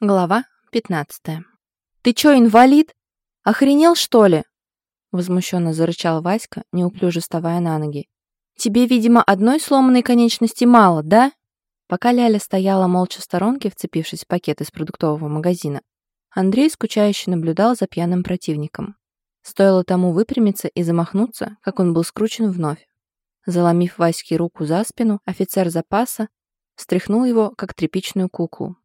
Глава 15. «Ты чё, инвалид? Охренел, что ли?» Возмущенно зарычал Васька, неуклюже вставая на ноги. «Тебе, видимо, одной сломанной конечности мало, да?» Пока Ляля стояла молча в сторонке, вцепившись в пакет из продуктового магазина, Андрей скучающе наблюдал за пьяным противником. Стоило тому выпрямиться и замахнуться, как он был скручен вновь. Заломив Ваське руку за спину, офицер запаса встряхнул его, как тряпичную куклу.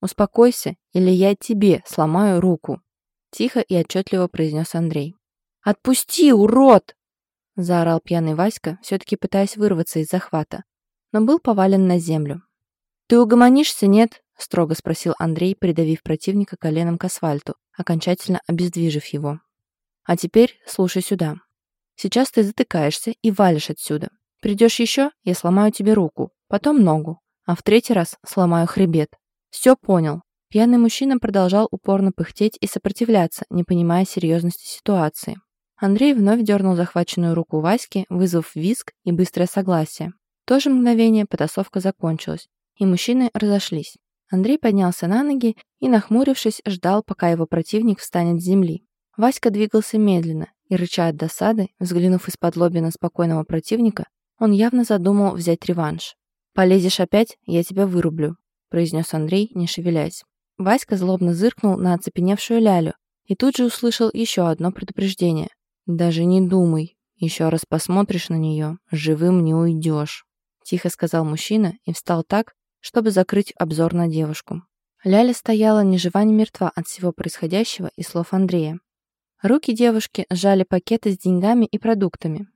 «Успокойся, или я тебе сломаю руку», — тихо и отчетливо произнес Андрей. «Отпусти, урод!» — заорал пьяный Васька, все-таки пытаясь вырваться из захвата, но был повален на землю. «Ты угомонишься, нет?» — строго спросил Андрей, придавив противника коленом к асфальту, окончательно обездвижив его. «А теперь слушай сюда. Сейчас ты затыкаешься и валишь отсюда. Придешь еще, я сломаю тебе руку, потом ногу, а в третий раз сломаю хребет. «Все понял». Пьяный мужчина продолжал упорно пыхтеть и сопротивляться, не понимая серьезности ситуации. Андрей вновь дернул захваченную руку Васьки, вызвав визг и быстрое согласие. В то же мгновение потасовка закончилась, и мужчины разошлись. Андрей поднялся на ноги и, нахмурившись, ждал, пока его противник встанет с земли. Васька двигался медленно, и, рыча от досады, взглянув из-под лоби на спокойного противника, он явно задумал взять реванш. «Полезешь опять, я тебя вырублю», произнес Андрей, не шевелясь. Васька злобно зыркнул на оцепеневшую Лялю и тут же услышал еще одно предупреждение. «Даже не думай. Еще раз посмотришь на нее, живым не уйдешь», тихо сказал мужчина и встал так, чтобы закрыть обзор на девушку. Ляля стояла ни жива, ни мертва от всего происходящего и слов Андрея. Руки девушки сжали пакеты с деньгами и продуктами.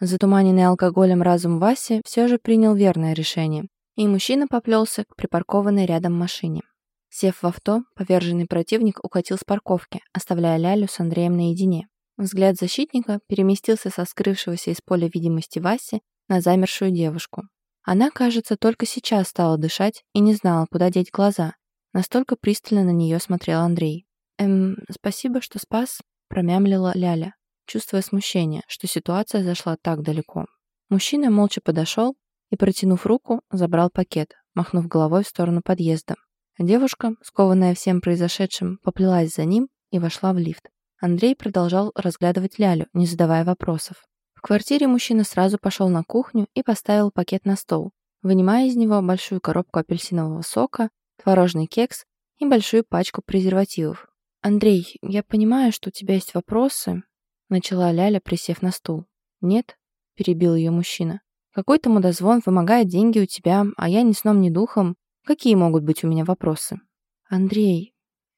Затуманенный алкоголем разум Васи все же принял верное решение и мужчина поплелся к припаркованной рядом машине. Сев в авто, поверженный противник укатил с парковки, оставляя Лялю с Андреем наедине. Взгляд защитника переместился со скрывшегося из поля видимости Васи на замершую девушку. Она, кажется, только сейчас стала дышать и не знала, куда деть глаза. Настолько пристально на нее смотрел Андрей. «Эм, спасибо, что спас», — промямлила Ляля, чувствуя смущение, что ситуация зашла так далеко. Мужчина молча подошел и, протянув руку, забрал пакет, махнув головой в сторону подъезда. Девушка, скованная всем произошедшим, поплелась за ним и вошла в лифт. Андрей продолжал разглядывать Лялю, не задавая вопросов. В квартире мужчина сразу пошел на кухню и поставил пакет на стол, вынимая из него большую коробку апельсинового сока, творожный кекс и большую пачку презервативов. «Андрей, я понимаю, что у тебя есть вопросы», — начала Ляля, присев на стул. «Нет?» — перебил ее мужчина. Какой-то мудозвон вымогает деньги у тебя, а я ни сном, ни духом. Какие могут быть у меня вопросы? Андрей,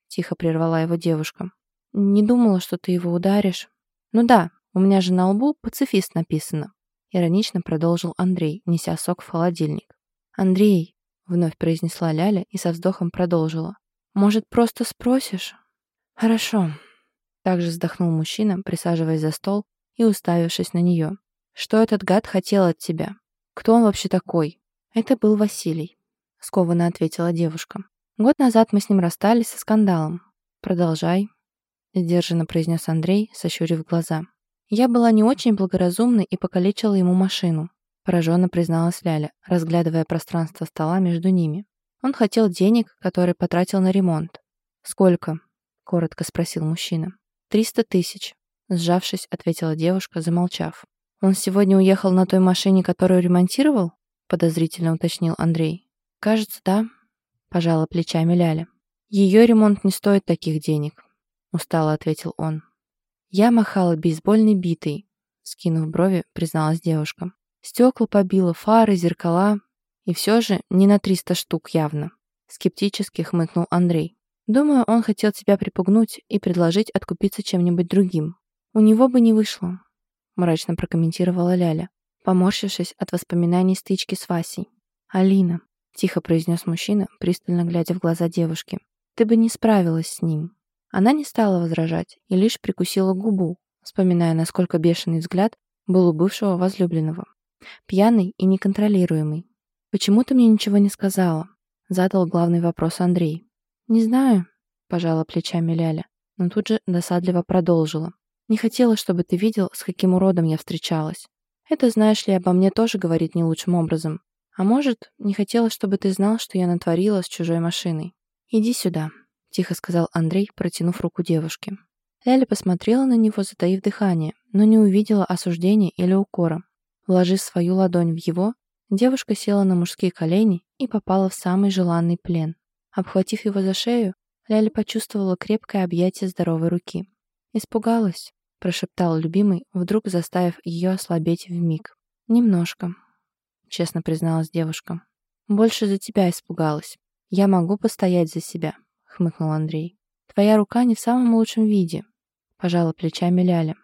тихо прервала его девушка. Не думала, что ты его ударишь. Ну да, у меня же на лбу пацифист написано. Иронично продолжил Андрей, неся сок в холодильник. Андрей, вновь произнесла Ляля и со вздохом продолжила. Может, просто спросишь? Хорошо. Также вздохнул мужчина, присаживаясь за стол и уставившись на нее. Что этот гад хотел от тебя? Кто он вообще такой? Это был Василий, скованно ответила девушка. Год назад мы с ним расстались со скандалом. Продолжай, сдержанно произнес Андрей, сощурив глаза. Я была не очень благоразумной и покалечила ему машину, пораженно призналась Ляля, разглядывая пространство стола между ними. Он хотел денег, которые потратил на ремонт. «Сколько?» — коротко спросил мужчина. «Триста тысяч», — сжавшись, ответила девушка, замолчав. «Он сегодня уехал на той машине, которую ремонтировал?» — подозрительно уточнил Андрей. «Кажется, да», — пожала плечами Ляля. «Ее ремонт не стоит таких денег», — устало ответил он. «Я махала бейсбольной битой», — скинув брови, призналась девушка. «Стекла побила, фары, зеркала. И все же не на триста штук явно», — скептически хмыкнул Андрей. «Думаю, он хотел тебя припугнуть и предложить откупиться чем-нибудь другим. У него бы не вышло мрачно прокомментировала Ляля, поморщившись от воспоминаний стычки с Васей. «Алина», — тихо произнес мужчина, пристально глядя в глаза девушки, «ты бы не справилась с ним». Она не стала возражать и лишь прикусила губу, вспоминая, насколько бешеный взгляд был у бывшего возлюбленного. Пьяный и неконтролируемый. «Почему ты мне ничего не сказала?» — задал главный вопрос Андрей. «Не знаю», — пожала плечами Ляля, но тут же досадливо продолжила. Не хотела, чтобы ты видел, с каким уродом я встречалась. Это, знаешь ли, обо мне тоже говорит не лучшим образом. А может, не хотела, чтобы ты знал, что я натворила с чужой машиной. «Иди сюда», — тихо сказал Андрей, протянув руку девушке. Ляля посмотрела на него, затаив дыхание, но не увидела осуждения или укора. Вложив свою ладонь в его, девушка села на мужские колени и попала в самый желанный плен. Обхватив его за шею, Ляля почувствовала крепкое объятие здоровой руки. «Испугалась», — прошептал любимый, вдруг заставив ее ослабеть в миг. «Немножко», — честно призналась девушка. «Больше за тебя испугалась. Я могу постоять за себя», — хмыкнул Андрей. «Твоя рука не в самом лучшем виде», — пожала плечами Ляля.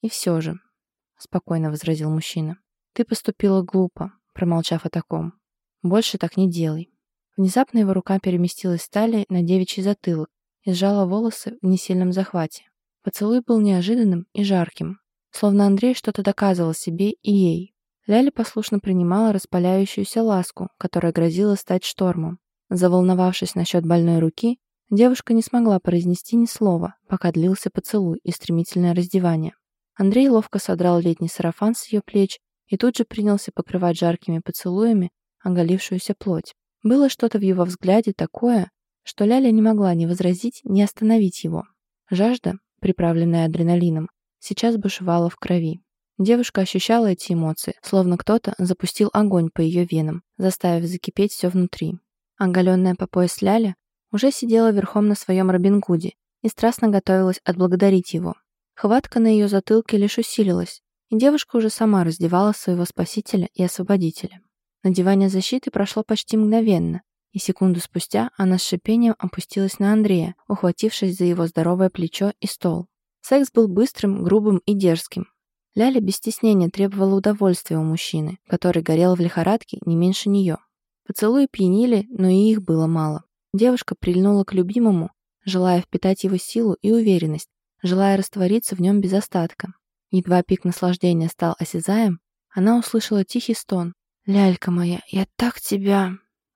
«И все же», — спокойно возразил мужчина. «Ты поступила глупо, промолчав о таком. Больше так не делай». Внезапно его рука переместилась с талии на девичий затылок и сжала волосы в несильном захвате. Поцелуй был неожиданным и жарким, словно Андрей что-то доказывал себе и ей. Ляля послушно принимала распаляющуюся ласку, которая грозила стать штормом. Заволновавшись насчет больной руки, девушка не смогла произнести ни слова, пока длился поцелуй и стремительное раздевание. Андрей ловко содрал летний сарафан с ее плеч и тут же принялся покрывать жаркими поцелуями оголившуюся плоть. Было что-то в его взгляде такое, что Ляля не могла ни возразить, ни остановить его. Жажда, приправленная адреналином, сейчас бушевала в крови. Девушка ощущала эти эмоции, словно кто-то запустил огонь по ее венам, заставив закипеть все внутри. Оголенная по пояс Ляля уже сидела верхом на своем Робин Гуде и страстно готовилась отблагодарить его. Хватка на ее затылке лишь усилилась, и девушка уже сама раздевала своего спасителя и освободителя. Надевание защиты прошло почти мгновенно, и секунду спустя она с шипением опустилась на Андрея, ухватившись за его здоровое плечо и стол. Секс был быстрым, грубым и дерзким. Ляля без стеснения требовала удовольствия у мужчины, который горел в лихорадке не меньше нее. Поцелуи пьянили, но и их было мало. Девушка прильнула к любимому, желая впитать его силу и уверенность, желая раствориться в нем без остатка. Едва пик наслаждения стал осязаем, она услышала тихий стон, «Лялька моя, я так тебя...»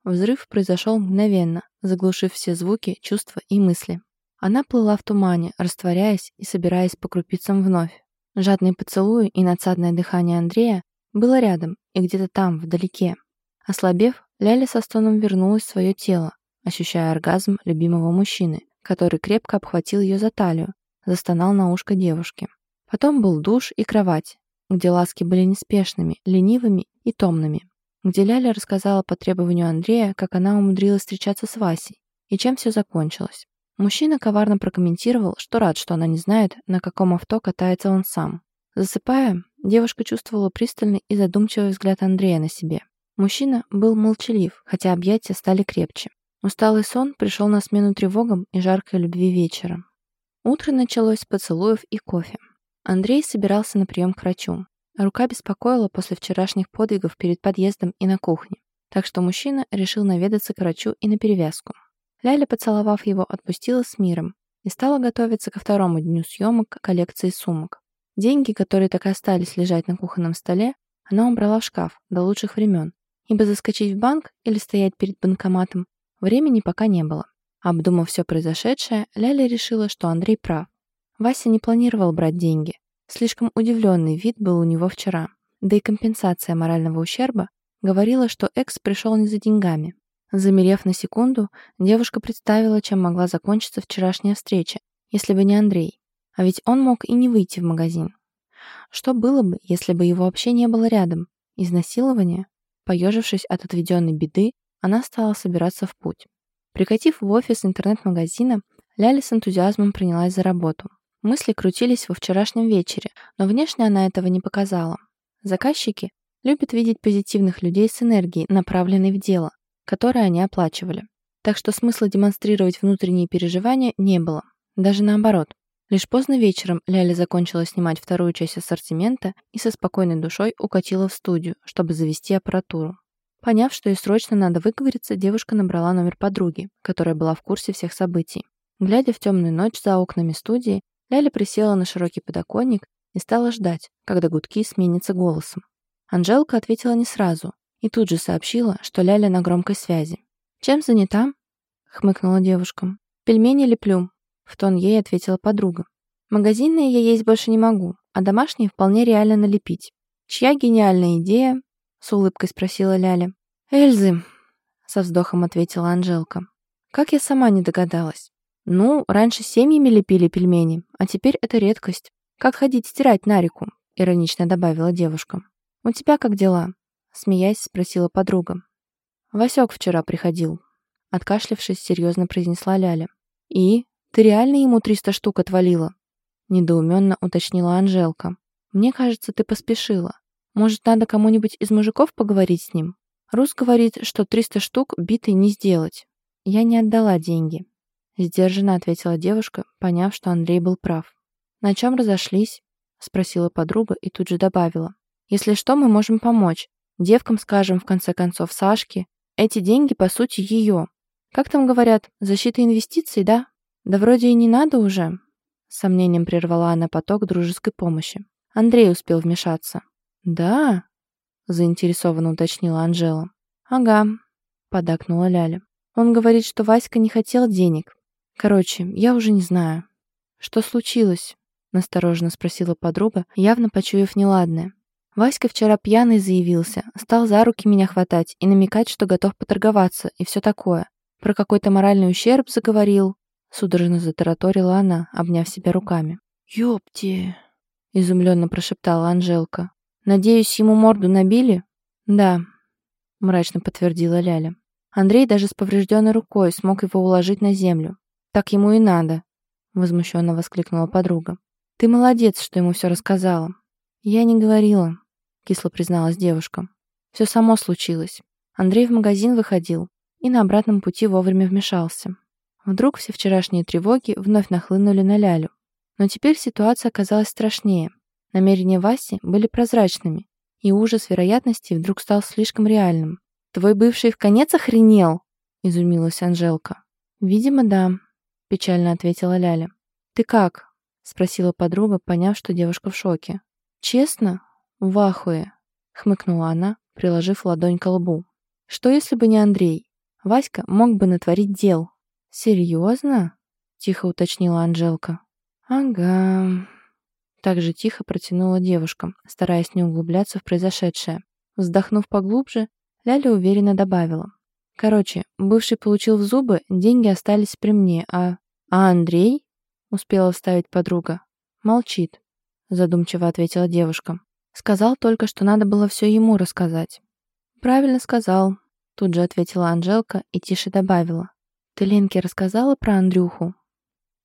Взрыв произошел мгновенно, заглушив все звуки, чувства и мысли. Она плыла в тумане, растворяясь и собираясь по крупицам вновь. Жадные поцелуи и надсадное дыхание Андрея было рядом и где-то там, вдалеке. Ослабев, Ляля со стоном вернулась в свое тело, ощущая оргазм любимого мужчины, который крепко обхватил ее за талию, застонал на ушко девушки. Потом был душ и кровать, где ласки были неспешными, ленивыми и томными, где Ляля рассказала по требованию Андрея, как она умудрилась встречаться с Васей, и чем все закончилось. Мужчина коварно прокомментировал, что рад, что она не знает, на каком авто катается он сам. Засыпая, девушка чувствовала пристальный и задумчивый взгляд Андрея на себе. Мужчина был молчалив, хотя объятия стали крепче. Усталый сон пришел на смену тревогам и жаркой любви вечером. Утро началось с поцелуев и кофе. Андрей собирался на прием к врачу. Рука беспокоила после вчерашних подвигов перед подъездом и на кухне, так что мужчина решил наведаться к врачу и на перевязку. Ляля, поцеловав его, отпустила с миром и стала готовиться ко второму дню съемок коллекции сумок. Деньги, которые так и остались лежать на кухонном столе, она убрала в шкаф до лучших времен, ибо заскочить в банк или стоять перед банкоматом времени пока не было. Обдумав все произошедшее, Ляля решила, что Андрей прав. Вася не планировал брать деньги. Слишком удивленный вид был у него вчера. Да и компенсация морального ущерба говорила, что экс пришел не за деньгами. Замерев на секунду, девушка представила, чем могла закончиться вчерашняя встреча, если бы не Андрей. А ведь он мог и не выйти в магазин. Что было бы, если бы его вообще не было рядом? Изнасилование? Поежившись от отведенной беды, она стала собираться в путь. Прикатив в офис интернет-магазина, Ляля с энтузиазмом принялась за работу. Мысли крутились во вчерашнем вечере, но внешне она этого не показала. Заказчики любят видеть позитивных людей с энергией, направленной в дело, которое они оплачивали. Так что смысла демонстрировать внутренние переживания не было. Даже наоборот. Лишь поздно вечером Ляля закончила снимать вторую часть ассортимента и со спокойной душой укатила в студию, чтобы завести аппаратуру. Поняв, что ей срочно надо выговориться, девушка набрала номер подруги, которая была в курсе всех событий. Глядя в темную ночь за окнами студии, Ляля присела на широкий подоконник и стала ждать, когда гудки сменятся голосом. Анжелка ответила не сразу и тут же сообщила, что Ляля на громкой связи. «Чем занята?» — хмыкнула девушка. «Пельмени леплю», — в тон ей ответила подруга. «Магазинные я есть больше не могу, а домашние вполне реально налепить. Чья гениальная идея?» — с улыбкой спросила Ляля. «Эльзы», — со вздохом ответила Анжелка. Как я сама не догадалась? Ну, раньше семьями лепили пельмени, а теперь это редкость. Как ходить стирать на реку? Иронично добавила девушка. У тебя как дела? Смеясь, спросила подруга. Васек вчера приходил. Откашлявшись, серьезно произнесла Ляля. И? Ты реально ему 300 штук отвалила? Недоуменно уточнила Анжелка. Мне кажется, ты поспешила. Может, надо кому-нибудь из мужиков поговорить с ним? Рус говорит, что 300 штук битой не сделать. Я не отдала деньги. Сдержанно ответила девушка, поняв, что Андрей был прав. На чем разошлись? Спросила подруга и тут же добавила. Если что, мы можем помочь. Девкам скажем, в конце концов, Сашке. Эти деньги, по сути, ее. Как там говорят, защита инвестиций, да? Да вроде и не надо уже. С сомнением прервала она поток дружеской помощи. Андрей успел вмешаться. «Да?» — заинтересованно уточнила Анжела. «Ага», — подакнула Ляля. «Он говорит, что Васька не хотел денег. Короче, я уже не знаю». «Что случилось?» — настороженно спросила подруга, явно почуяв неладное. Васька вчера пьяный заявился, стал за руки меня хватать и намекать, что готов поторговаться и все такое. Про какой-то моральный ущерб заговорил. Судорожно затараторила она, обняв себя руками. «Ёпти!» — изумленно прошептала Анжелка. «Надеюсь, ему морду набили?» «Да», — мрачно подтвердила Ляля. Андрей даже с поврежденной рукой смог его уложить на землю. «Так ему и надо», — возмущенно воскликнула подруга. «Ты молодец, что ему все рассказала». «Я не говорила», — кисло призналась девушка. «Все само случилось. Андрей в магазин выходил и на обратном пути вовремя вмешался. Вдруг все вчерашние тревоги вновь нахлынули на Лялю. Но теперь ситуация оказалась страшнее. Намерения Васи были прозрачными, и ужас вероятности вдруг стал слишком реальным. «Твой бывший в конец охренел?» — изумилась Анжелка. «Видимо, да», — печально ответила Ляля. «Ты как?» — спросила подруга, поняв, что девушка в шоке. «Честно? В ахуе», — хмыкнула она, приложив ладонь к лбу. «Что, если бы не Андрей? Васька мог бы натворить дел». «Серьезно?» — тихо уточнила Анжелка. «Ага», так же тихо протянула девушка, стараясь не углубляться в произошедшее. Вздохнув поглубже, Ляля уверенно добавила. «Короче, бывший получил в зубы, деньги остались при мне, а... А Андрей?» — успела вставить подруга. «Молчит», — задумчиво ответила девушка. «Сказал только, что надо было все ему рассказать». «Правильно сказал», — тут же ответила Анжелка и тише добавила. «Ты Ленке рассказала про Андрюху?»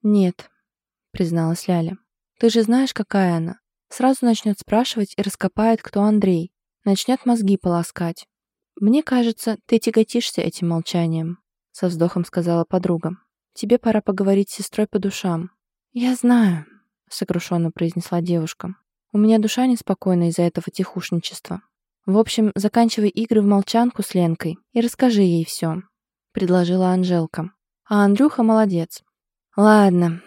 «Нет», — призналась Ляля. Ты же знаешь, какая она. Сразу начнет спрашивать и раскопает, кто Андрей. Начнет мозги полоскать. Мне кажется, ты тяготишься этим молчанием, со вздохом сказала подруга. Тебе пора поговорить с сестрой по душам. Я знаю, сокрушенно произнесла девушка. У меня душа неспокойна из-за этого тихушничества. В общем, заканчивай игры в молчанку с Ленкой и расскажи ей все, предложила Анжелка. А Андрюха молодец. Ладно,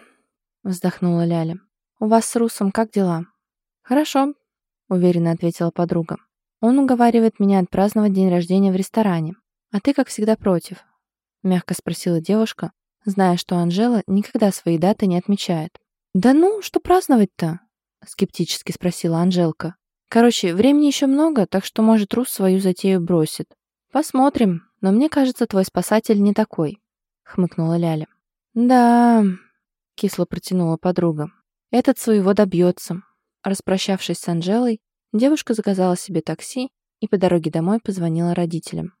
вздохнула Ляля. «У вас с Русом как дела?» «Хорошо», — уверенно ответила подруга. «Он уговаривает меня отпраздновать день рождения в ресторане. А ты, как всегда, против?» Мягко спросила девушка, зная, что Анжела никогда свои даты не отмечает. «Да ну, что праздновать-то?» скептически спросила Анжелка. «Короче, времени еще много, так что, может, Рус свою затею бросит. Посмотрим, но мне кажется, твой спасатель не такой», хмыкнула Ляля. «Да...» кисло протянула подруга. Этот своего добьется. Распрощавшись с Анжелой, девушка заказала себе такси и по дороге домой позвонила родителям.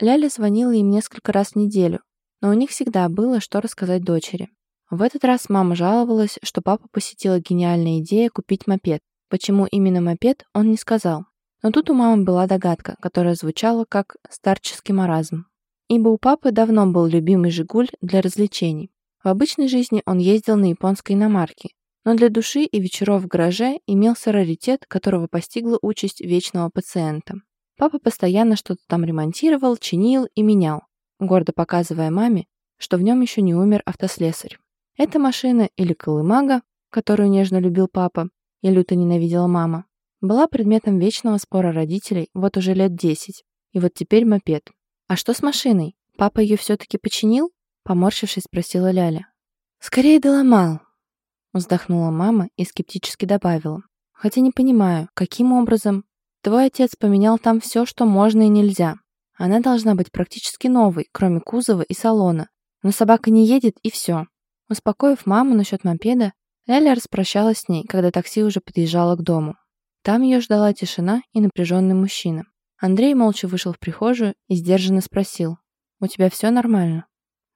Ляля звонила им несколько раз в неделю, но у них всегда было, что рассказать дочери. В этот раз мама жаловалась, что папа посетила гениальная идея купить мопед. Почему именно мопед, он не сказал. Но тут у мамы была догадка, которая звучала как «старческий маразм». Ибо у папы давно был любимый «Жигуль» для развлечений. В обычной жизни он ездил на японской иномарке, но для души и вечеров в гараже имелся раритет, которого постигла участь вечного пациента. Папа постоянно что-то там ремонтировал, чинил и менял, гордо показывая маме, что в нем еще не умер автослесарь. Эта машина или колымага, которую нежно любил папа и люто ненавидела мама, была предметом вечного спора родителей вот уже лет десять. И вот теперь мопед. «А что с машиной? Папа ее все-таки починил?» Поморщившись, спросила Ляля. «Скорее доломал», Вздохнула мама и скептически добавила. «Хотя не понимаю, каким образом? Твой отец поменял там все, что можно и нельзя. Она должна быть практически новой, кроме кузова и салона. Но собака не едет, и все. Успокоив маму насчет мопеда, Ляля распрощалась с ней, когда такси уже подъезжало к дому. Там ее ждала тишина и напряженный мужчина. Андрей молча вышел в прихожую и сдержанно спросил. «У тебя все нормально?»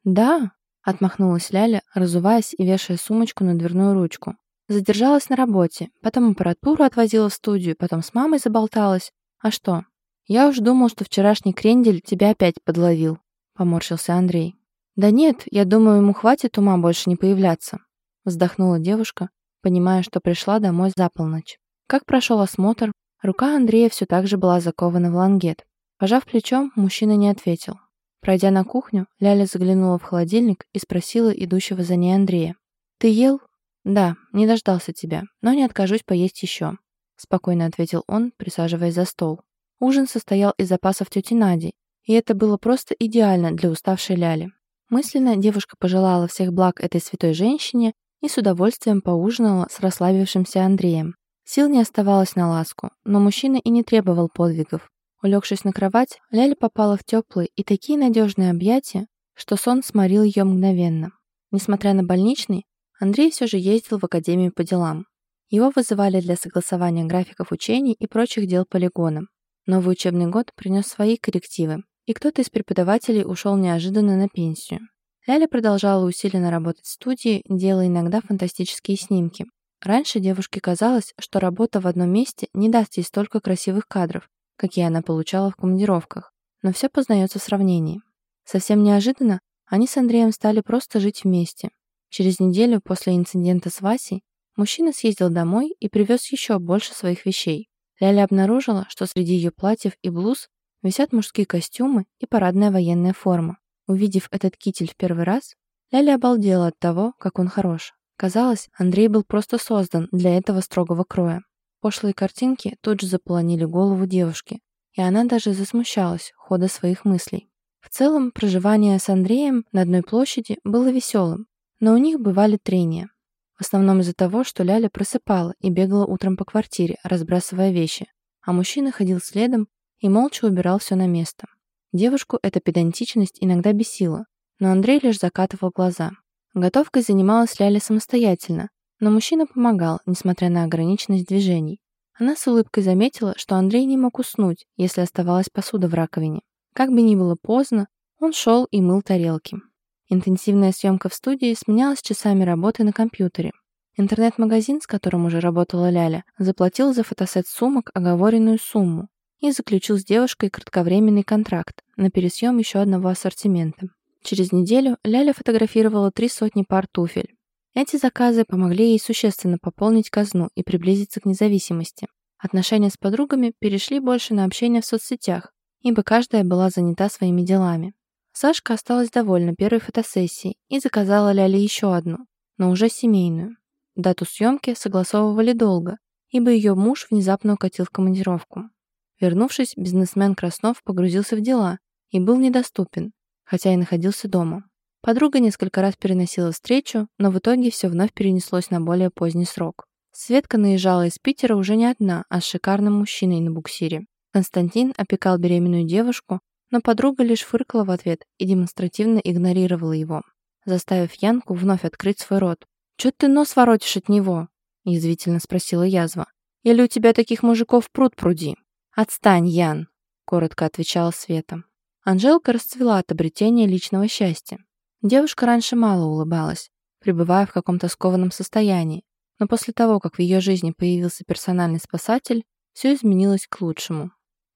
«Да», — отмахнулась Ляля, разуваясь и вешая сумочку на дверную ручку. Задержалась на работе, потом аппаратуру отвозила в студию, потом с мамой заболталась. А что? Я уж думал, что вчерашний крендель тебя опять подловил, поморщился Андрей. Да нет, я думаю, ему хватит ума больше не появляться. Вздохнула девушка, понимая, что пришла домой за полночь. Как прошел осмотр, рука Андрея все так же была закована в лангет. Пожав плечом, мужчина не ответил. Пройдя на кухню, Ляля заглянула в холодильник и спросила идущего за ней Андрея. «Ты ел?» «Да, не дождался тебя, но не откажусь поесть еще», спокойно ответил он, присаживаясь за стол. Ужин состоял из запасов тети Нади, и это было просто идеально для уставшей Ляли. Мысленно девушка пожелала всех благ этой святой женщине и с удовольствием поужинала с расслабившимся Андреем. Сил не оставалось на ласку, но мужчина и не требовал подвигов. Улегшись на кровать, Ляля попала в теплые и такие надежные объятия, что сон сморил ее мгновенно. Несмотря на больничный, Андрей все же ездил в академию по делам. Его вызывали для согласования графиков учений и прочих дел полигоном. Новый учебный год принес свои коррективы, и кто-то из преподавателей ушел неожиданно на пенсию. Ляля продолжала усиленно работать в студии, делая иногда фантастические снимки. Раньше девушке казалось, что работа в одном месте не даст ей столько красивых кадров, какие она получала в командировках. Но все познается в сравнении. Совсем неожиданно они с Андреем стали просто жить вместе. Через неделю после инцидента с Васей мужчина съездил домой и привез еще больше своих вещей. Ляля обнаружила, что среди ее платьев и блуз висят мужские костюмы и парадная военная форма. Увидев этот китель в первый раз, Ляля обалдела от того, как он хорош. Казалось, Андрей был просто создан для этого строгого кроя. Пошлые картинки тут же заполонили голову девушки, и она даже засмущалась хода своих мыслей. В целом, проживание с Андреем на одной площади было веселым, но у них бывали трения. В основном из-за того, что Ляля просыпала и бегала утром по квартире, разбрасывая вещи, а мужчина ходил следом и молча убирал все на место. Девушку эта педантичность иногда бесила, но Андрей лишь закатывал глаза. Готовкой занималась Ляля самостоятельно, но мужчина помогал, несмотря на ограниченность движений. Она с улыбкой заметила, что Андрей не мог уснуть, если оставалась посуда в раковине. Как бы ни было поздно, он шел и мыл тарелки. Интенсивная съемка в студии сменялась часами работы на компьютере. Интернет-магазин, с которым уже работала Ляля, заплатил за фотосет сумок оговоренную сумму и заключил с девушкой кратковременный контракт на пересъем еще одного ассортимента. Через неделю Ляля фотографировала три сотни пар туфель. Эти заказы помогли ей существенно пополнить казну и приблизиться к независимости. Отношения с подругами перешли больше на общение в соцсетях, ибо каждая была занята своими делами. Сашка осталась довольна первой фотосессией и заказала Ляле еще одну, но уже семейную. Дату съемки согласовывали долго, ибо ее муж внезапно укатил в командировку. Вернувшись, бизнесмен Краснов погрузился в дела и был недоступен, хотя и находился дома. Подруга несколько раз переносила встречу, но в итоге все вновь перенеслось на более поздний срок. Светка наезжала из Питера уже не одна, а с шикарным мужчиной на буксире. Константин опекал беременную девушку, но подруга лишь фыркала в ответ и демонстративно игнорировала его, заставив Янку вновь открыть свой рот. «Чё ты нос воротишь от него?» – язвительно спросила язва. «Или у тебя таких мужиков пруд пруди?» «Отстань, Ян!» – коротко отвечала Света. Анжелка расцвела от обретения личного счастья. Девушка раньше мало улыбалась, пребывая в каком-то скованном состоянии, но после того, как в ее жизни появился персональный спасатель, все изменилось к лучшему.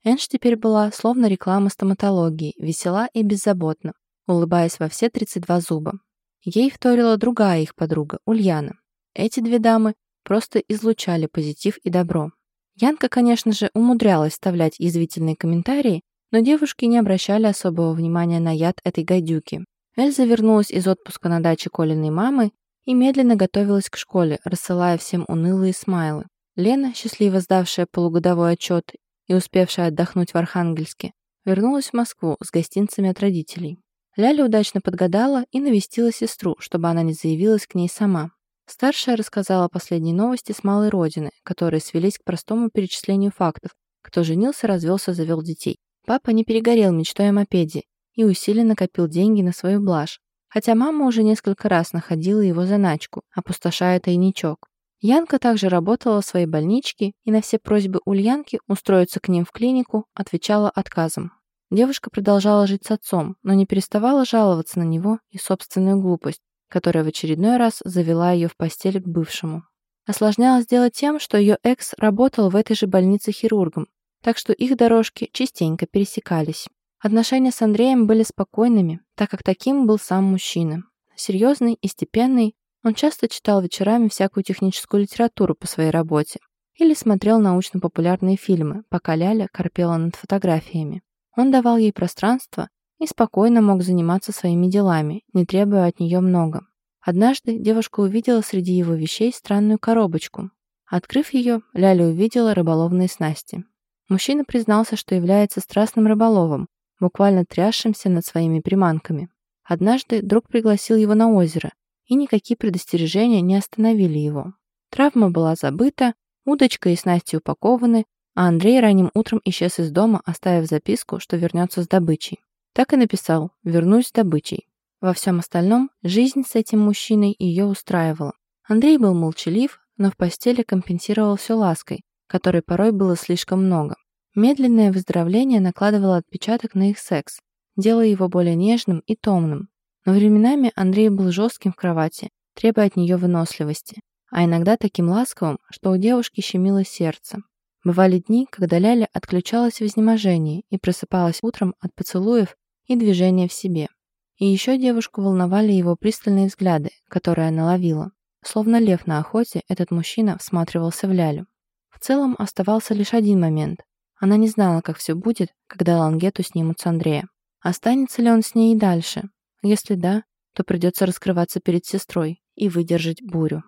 Энж теперь была словно реклама стоматологии, весела и беззаботна, улыбаясь во все 32 зуба. Ей вторила другая их подруга, Ульяна. Эти две дамы просто излучали позитив и добро. Янка, конечно же, умудрялась вставлять язвительные комментарии, но девушки не обращали особого внимания на яд этой гадюки. Эльза вернулась из отпуска на даче Колиной мамы и медленно готовилась к школе, рассылая всем унылые смайлы. Лена, счастливо сдавшая полугодовой отчет и успевшая отдохнуть в Архангельске, вернулась в Москву с гостинцами от родителей. Ляля удачно подгадала и навестила сестру, чтобы она не заявилась к ней сама. Старшая рассказала последние новости с малой родины, которые свелись к простому перечислению фактов. Кто женился, развелся, завел детей. Папа не перегорел мечтой о мопеде и усиленно копил деньги на свою блажь. хотя мама уже несколько раз находила его заначку, опустошая тайничок. Янка также работала в своей больничке и на все просьбы Ульянки устроиться к ним в клинику отвечала отказом. Девушка продолжала жить с отцом, но не переставала жаловаться на него и собственную глупость, которая в очередной раз завела ее в постель к бывшему. Осложнялось дело тем, что ее экс работал в этой же больнице хирургом, так что их дорожки частенько пересекались. Отношения с Андреем были спокойными, так как таким был сам мужчина. Серьезный и степенный, он часто читал вечерами всякую техническую литературу по своей работе или смотрел научно-популярные фильмы, пока Ляля корпела над фотографиями. Он давал ей пространство и спокойно мог заниматься своими делами, не требуя от нее много. Однажды девушка увидела среди его вещей странную коробочку. Открыв ее, Ляля увидела рыболовные снасти. Мужчина признался, что является страстным рыболовом буквально трясшимся над своими приманками. Однажды друг пригласил его на озеро, и никакие предостережения не остановили его. Травма была забыта, удочка и снасти упакованы, а Андрей ранним утром исчез из дома, оставив записку, что вернется с добычей. Так и написал «Вернусь с добычей». Во всем остальном жизнь с этим мужчиной ее устраивала. Андрей был молчалив, но в постели компенсировал все лаской, которой порой было слишком много. Медленное выздоровление накладывало отпечаток на их секс, делая его более нежным и томным. Но временами Андрей был жестким в кровати, требуя от нее выносливости, а иногда таким ласковым, что у девушки щемило сердце. Бывали дни, когда Ляля отключалась в изнеможении и просыпалась утром от поцелуев и движения в себе. И еще девушку волновали его пристальные взгляды, которые она ловила. Словно лев на охоте, этот мужчина всматривался в Лялю. В целом оставался лишь один момент, она не знала, как все будет, когда Лангету снимут с Андрея. Останется ли он с ней и дальше? Если да, то придется раскрываться перед сестрой и выдержать бурю.